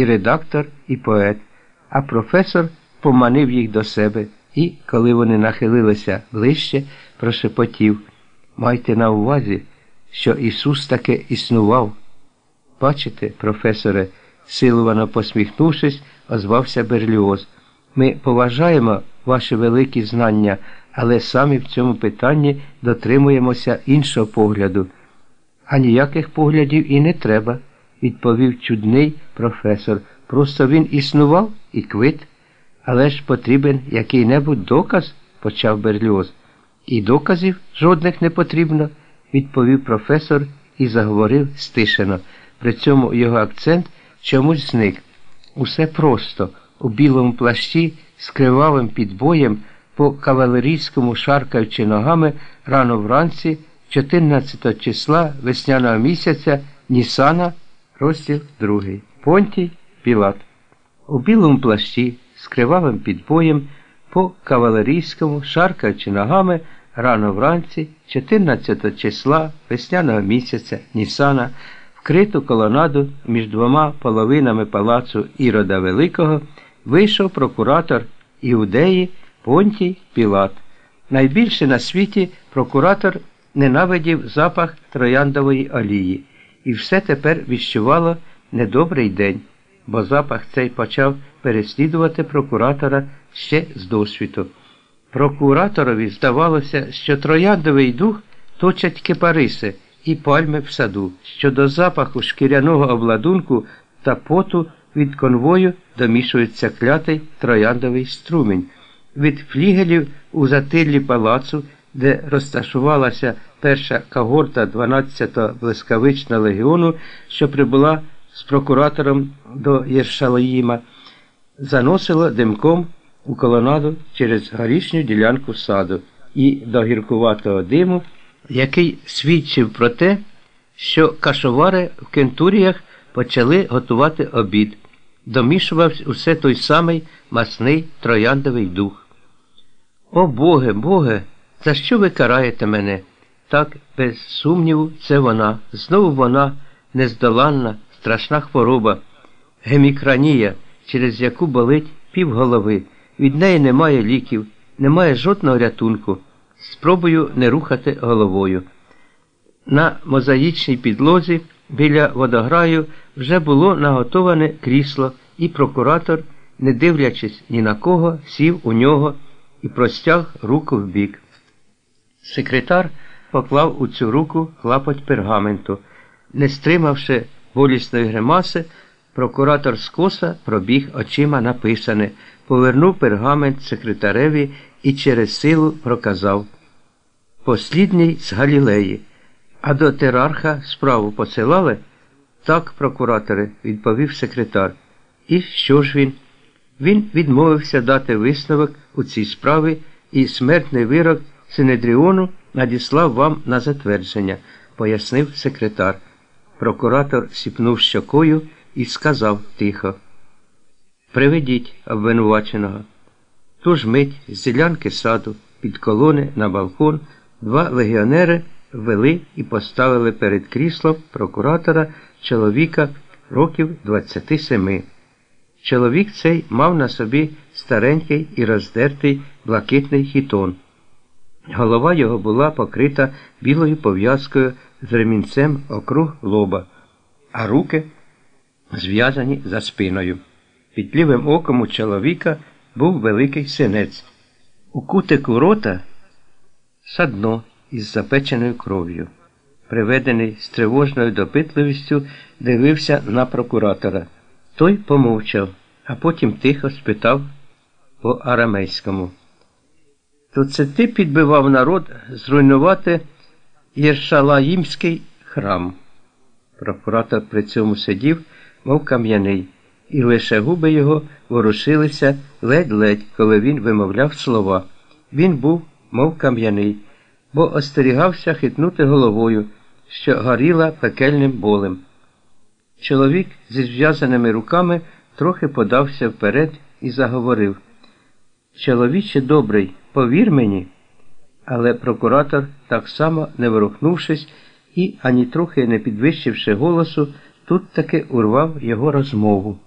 і редактор, і поет, а професор поманив їх до себе і, коли вони нахилилися ближче, прошепотів Майте на увазі, що Ісус таки існував. Бачите, професоре, силовано посміхнувшись, озвався Берліоз. Ми поважаємо ваші великі знання, але самі в цьому питанні дотримуємося іншого погляду. А ніяких поглядів і не треба, відповів чудний професор. Просто він існував і квит. Але ж потрібен який-небудь доказ, почав Берліоз. І доказів жодних не потрібно, відповів професор і заговорив стишено. При цьому його акцент чомусь зник. Усе просто у білому плащі з кривавим підбоєм по кавалерійському шаркаючи ногами рано вранці 14 числа весняного місяця Нісана, розділ 2. Понтій Пілат. У білому плащі з кривавим підбоєм по кавалерійському шаркаючи ногами рано вранці 14 числа весняного місяця Нісана вкриту колонаду між двома половинами палацу Ірода Великого вийшов прокуратор Іудеї Понтій Пілат. Найбільше на світі прокуратор ненавидів запах трояндової олії, і все тепер відчувало недобрий день, бо запах цей почав переслідувати прокуратора ще з досвіду. Прокураторові здавалося, що трояндовий дух точать кипариси і пальми в саду, що до запаху шкіряного обладунку та поту від конвою домішується клятий трояндовий струмінь. Від флігелів у затиллі палацу, де розташувалася перша когорта 12-го блискавичного легіону, що прибула з прокуратором до Єршалаїма, заносило димком у колонаду через горішню ділянку саду і до гіркуватого диму, який свідчив про те, що кашовари в кентуріях почали готувати обід. Домішувався усе той самий масний трояндовий дух. О Боге, Боге, за що ви караєте мене? Так, без сумніву, це вона, знову вона, нездоланна, страшна хвороба, гемікранія, через яку болить півголови. Від неї немає ліків, немає жодного рятунку. Спробую не рухати головою. На мозаїчній підлозі біля водограю вже було наготоване крісло, і прокуратор, не дивлячись ні на кого, сів у нього і простяг руку вбік. Секретар поклав у цю руку клапоть пергаменту. Не стримавши болісної гримаси, прокуратор скоса пробіг очима написане, повернув пергамент секретареві і через силу проказав Послідній з Галілеї. А до терарха справу посилали? Так, прокуратори, відповів секретар. І що ж він? Він відмовився дати висновок у цій справі і смертний вирок Синедріону надіслав вам на затвердження, пояснив секретар. Прокуратор сіпнув щокою і сказав тихо. Приведіть обвинуваченого. Ту ж мить з ділянки саду під колони на балкон два легіонери ввели і поставили перед кріслом прокуратора чоловіка років 27. Чоловік цей мав на собі старенький і роздертий блакитний хітон. Голова його була покрита білою пов'язкою з ремінцем округ лоба, а руки зв'язані за спиною. Під лівим оком у чоловіка був великий синець. У кутику рота садно із запеченою кров'ю. Приведений з тривожною допитливістю, дивився на прокуратора. Той помовчав, а потім тихо спитав по арамейському. То це ти підбивав народ зруйнувати Єршалаїмський храм. Прокуратор при цьому сидів, мов кам'яний, і лише губи його ворушилися ледь-ледь, коли він вимовляв слова. Він був, мов кам'яний бо остерігався хитнути головою, що горіла пекельним болем. Чоловік зі зв'язаними руками трохи подався вперед і заговорив Чоловіче добрий, повір мені. Але прокуратор, так само не ворухнувшись і ані трохи не підвищивши голосу, тут таки урвав його розмову.